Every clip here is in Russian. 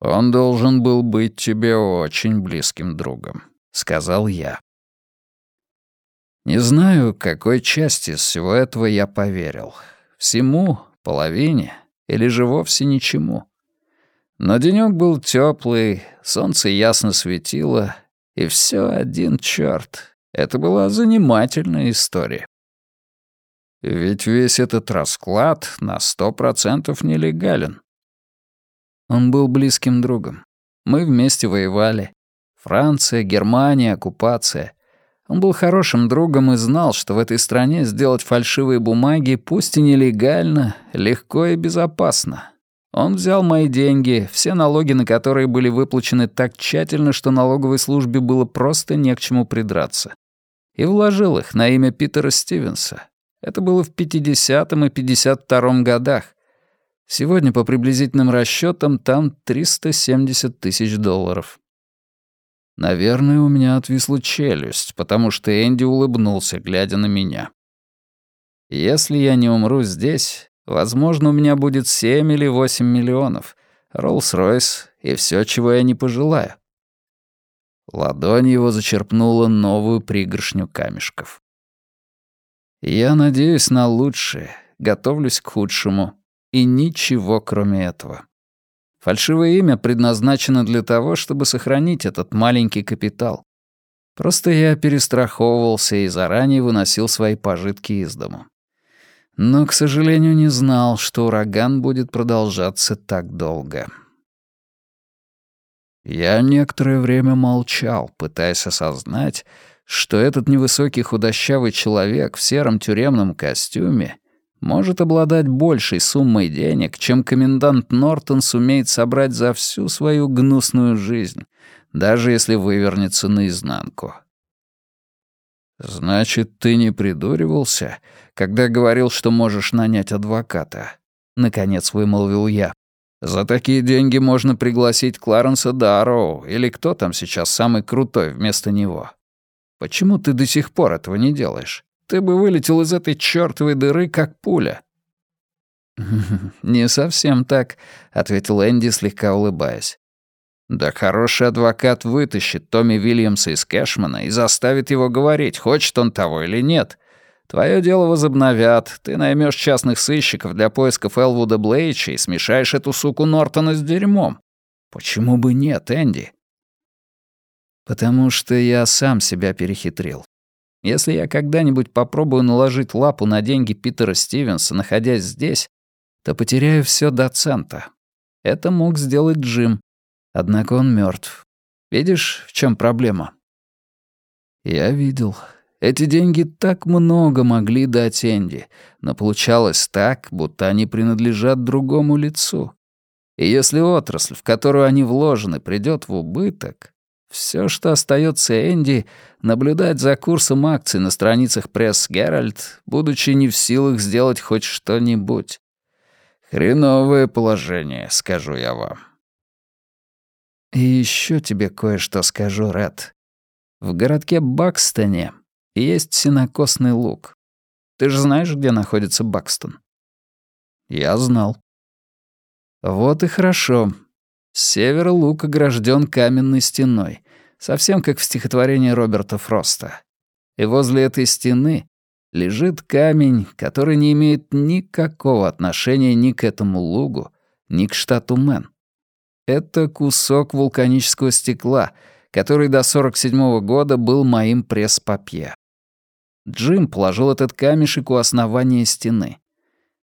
«Он должен был быть тебе очень близким другом», — сказал я. Не знаю, какой части из всего этого я поверил. Всему, половине или же вовсе ничему. Но денёк был тёплый, солнце ясно светило, и всё один чёрт. Это была занимательная история. Ведь весь этот расклад на сто процентов нелегален. Он был близким другом. Мы вместе воевали. Франция, Германия, оккупация. Он был хорошим другом и знал, что в этой стране сделать фальшивые бумаги, пусть и нелегально, легко и безопасно. Он взял мои деньги, все налоги на которые были выплачены так тщательно, что налоговой службе было просто не к чему придраться. И вложил их на имя Питера Стивенса. Это было в 50-м и 52-м годах. Сегодня, по приблизительным расчетам, там 370 тысяч долларов. Наверное, у меня отвисла челюсть, потому что Энди улыбнулся, глядя на меня. Если я не умру здесь, возможно, у меня будет 7 или 8 миллионов, Роллс-Ройс и все, чего я не пожелаю. Ладонь его зачерпнула новую пригоршню камешков. Я надеюсь на лучшее, готовлюсь к худшему, и ничего кроме этого. Фальшивое имя предназначено для того, чтобы сохранить этот маленький капитал. Просто я перестраховывался и заранее выносил свои пожитки из дому. Но, к сожалению, не знал, что ураган будет продолжаться так долго. Я некоторое время молчал, пытаясь осознать, что этот невысокий худощавый человек в сером тюремном костюме может обладать большей суммой денег, чем комендант Нортон сумеет собрать за всю свою гнусную жизнь, даже если вывернется наизнанку. «Значит, ты не придуривался, когда говорил, что можешь нанять адвоката?» — наконец вымолвил я. «За такие деньги можно пригласить Кларенса Дарроу или кто там сейчас самый крутой вместо него. Почему ты до сих пор этого не делаешь?» Ты бы вылетел из этой чёртовой дыры, как пуля». «Не совсем так», — ответил Энди, слегка улыбаясь. «Да хороший адвокат вытащит Томми Вильямса из Кэшмана и заставит его говорить, хочет он того или нет. Твое дело возобновят, ты наймешь частных сыщиков для поисков Элвуда Блейча и смешаешь эту суку Нортона с дерьмом. Почему бы нет, Энди?» «Потому что я сам себя перехитрил. Если я когда-нибудь попробую наложить лапу на деньги Питера Стивенса, находясь здесь, то потеряю все до цента. Это мог сделать Джим, однако он мертв. Видишь, в чем проблема? Я видел. Эти деньги так много могли дать Энди, но получалось так, будто они принадлежат другому лицу. И если отрасль, в которую они вложены, придет в убыток, все, что остается Энди, наблюдать за курсом акций на страницах пресс Геральт, будучи не в силах сделать хоть что-нибудь. Хреновое положение, скажу я вам. И еще тебе кое-что скажу, Ред. В городке Бакстоне есть синокосный луг. Ты же знаешь, где находится Бакстон? Я знал. Вот и хорошо. С луг огражден каменной стеной, совсем как в стихотворении Роберта Фроста. И возле этой стены лежит камень, который не имеет никакого отношения ни к этому лугу, ни к штату Мэн. Это кусок вулканического стекла, который до 47 -го года был моим пресс-папье. Джим положил этот камешек у основания стены.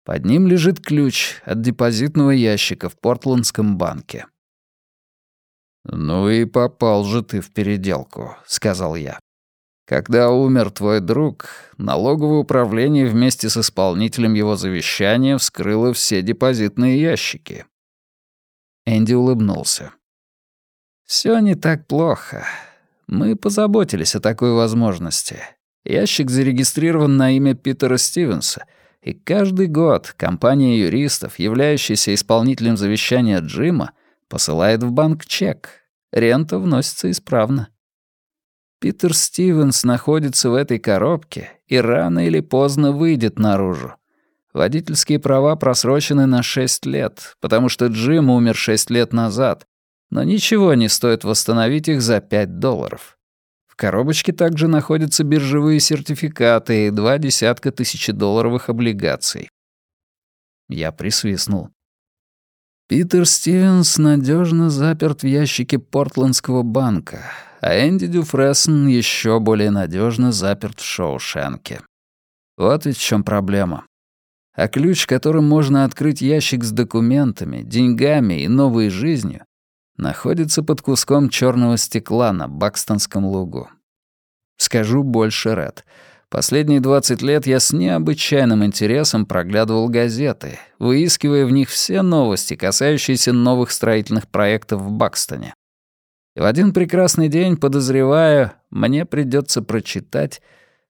Под ним лежит ключ от депозитного ящика в Портландском банке. «Ну и попал же ты в переделку», — сказал я. «Когда умер твой друг, налоговое управление вместе с исполнителем его завещания вскрыло все депозитные ящики». Энди улыбнулся. «Всё не так плохо. Мы позаботились о такой возможности. Ящик зарегистрирован на имя Питера Стивенса, и каждый год компания юристов, являющаяся исполнителем завещания Джима, посылает в банк чек. Рента вносится исправно. Питер Стивенс находится в этой коробке и рано или поздно выйдет наружу. Водительские права просрочены на 6 лет, потому что Джим умер 6 лет назад, Но ничего не стоит восстановить их за 5 долларов. В коробочке также находятся биржевые сертификаты и два десятка тысячедолларовых облигаций. Я присвистнул. Питер Стивенс надежно заперт в ящике Портландского банка, а Энди Дюфрессен еще более надежно заперт в Шоушенке. Вот ведь в чем проблема. А ключ, которым можно открыть ящик с документами, деньгами и новой жизнью, находится под куском черного стекла на Бакстонском лугу. Скажу больше, Ред. Последние 20 лет я с необычайным интересом проглядывал газеты, выискивая в них все новости, касающиеся новых строительных проектов в Бакстоне. И в один прекрасный день, подозреваю, мне придется прочитать,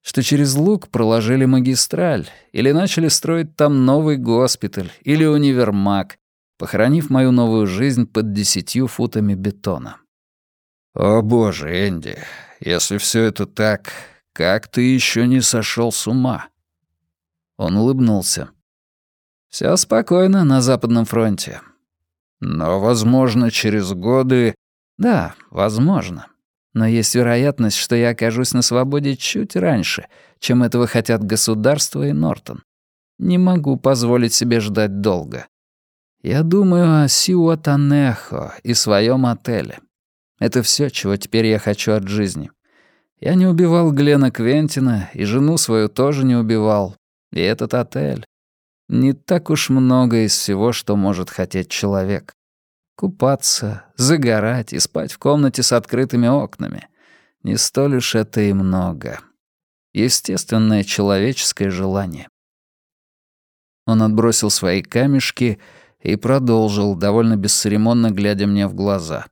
что через луг проложили магистраль или начали строить там новый госпиталь или универмаг, похоронив мою новую жизнь под десятью футами бетона. «О боже, Энди, если все это так, как ты еще не сошел с ума?» Он улыбнулся. Все спокойно на Западном фронте. Но, возможно, через годы... Да, возможно. Но есть вероятность, что я окажусь на свободе чуть раньше, чем этого хотят государство и Нортон. Не могу позволить себе ждать долго. Я думаю о Сиуатанехо и своем отеле. Это все, чего теперь я хочу от жизни. Я не убивал Глена Квентина, и жену свою тоже не убивал. И этот отель. Не так уж много из всего, что может хотеть человек. Купаться, загорать и спать в комнате с открытыми окнами. Не столь уж это и много. Естественное человеческое желание. Он отбросил свои камешки и продолжил, довольно бесцеремонно глядя мне в глаза.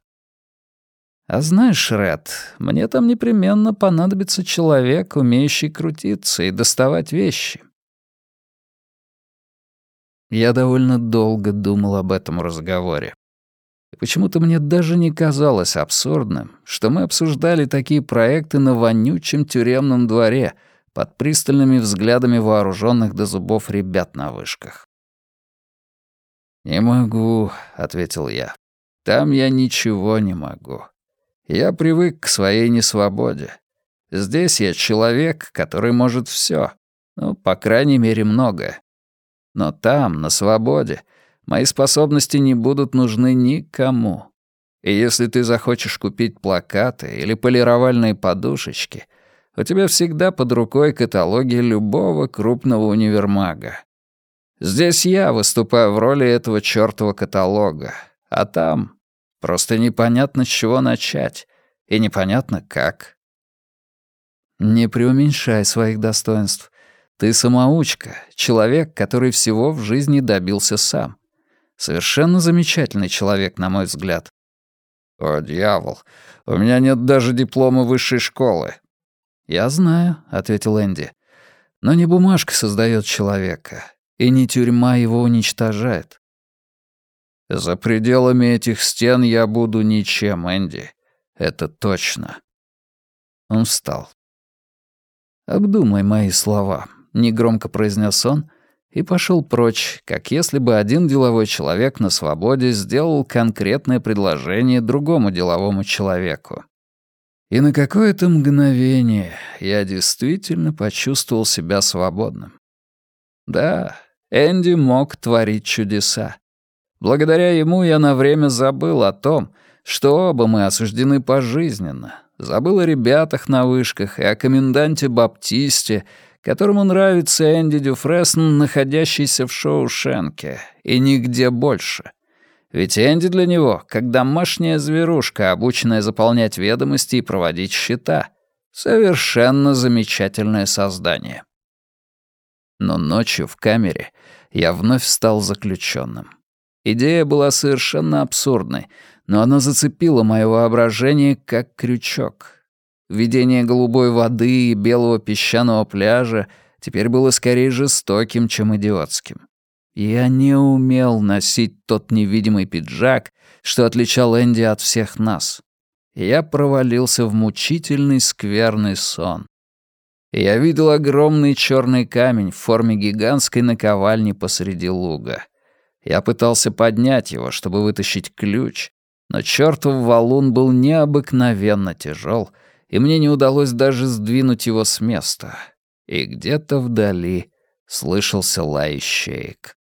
А знаешь, Ред, мне там непременно понадобится человек, умеющий крутиться и доставать вещи. Я довольно долго думал об этом разговоре. Почему-то мне даже не казалось абсурдным, что мы обсуждали такие проекты на вонючем тюремном дворе под пристальными взглядами вооруженных до зубов ребят на вышках. «Не могу», — ответил я. «Там я ничего не могу. Я привык к своей несвободе. Здесь я человек, который может все, ну, по крайней мере, многое. Но там, на свободе, мои способности не будут нужны никому. И если ты захочешь купить плакаты или полировальные подушечки, у тебя всегда под рукой каталоги любого крупного универмага. Здесь я выступаю в роли этого чёртова каталога, а там Просто непонятно, с чего начать. И непонятно, как. Не преуменьшай своих достоинств. Ты самоучка, человек, который всего в жизни добился сам. Совершенно замечательный человек, на мой взгляд. О, дьявол, у меня нет даже диплома высшей школы. Я знаю, ответил Энди. Но не бумажка создает человека, и не тюрьма его уничтожает. За пределами этих стен я буду ничем, Энди. Это точно. Он встал. «Обдумай мои слова», — негромко произнес он и пошел прочь, как если бы один деловой человек на свободе сделал конкретное предложение другому деловому человеку. И на какое-то мгновение я действительно почувствовал себя свободным. Да, Энди мог творить чудеса. Благодаря ему я на время забыл о том, что оба мы осуждены пожизненно. Забыл о ребятах на вышках и о коменданте Баптисте, которому нравится Энди Дюфрессен, находящийся в Шоушенке, и нигде больше. Ведь Энди для него как домашняя зверушка, обученная заполнять ведомости и проводить счета. Совершенно замечательное создание. Но ночью в камере я вновь стал заключенным. Идея была совершенно абсурдной, но она зацепила мое воображение как крючок. Видение голубой воды и белого песчаного пляжа теперь было скорее жестоким, чем идиотским. Я не умел носить тот невидимый пиджак, что отличал Энди от всех нас. Я провалился в мучительный скверный сон. Я видел огромный черный камень в форме гигантской наковальни посреди луга. Я пытался поднять его, чтобы вытащить ключ, Но чертов валун был необыкновенно тяжел, и мне не удалось даже сдвинуть его с места. И где-то вдали слышался лай щеек.